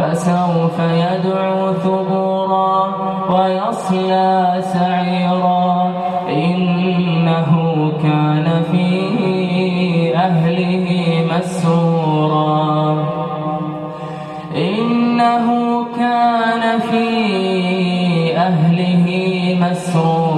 فسوف يدعو ثبورا ويصلى سعيرا. إنه كان في أهله مسرورا. إنه كان في أهله مسرورا.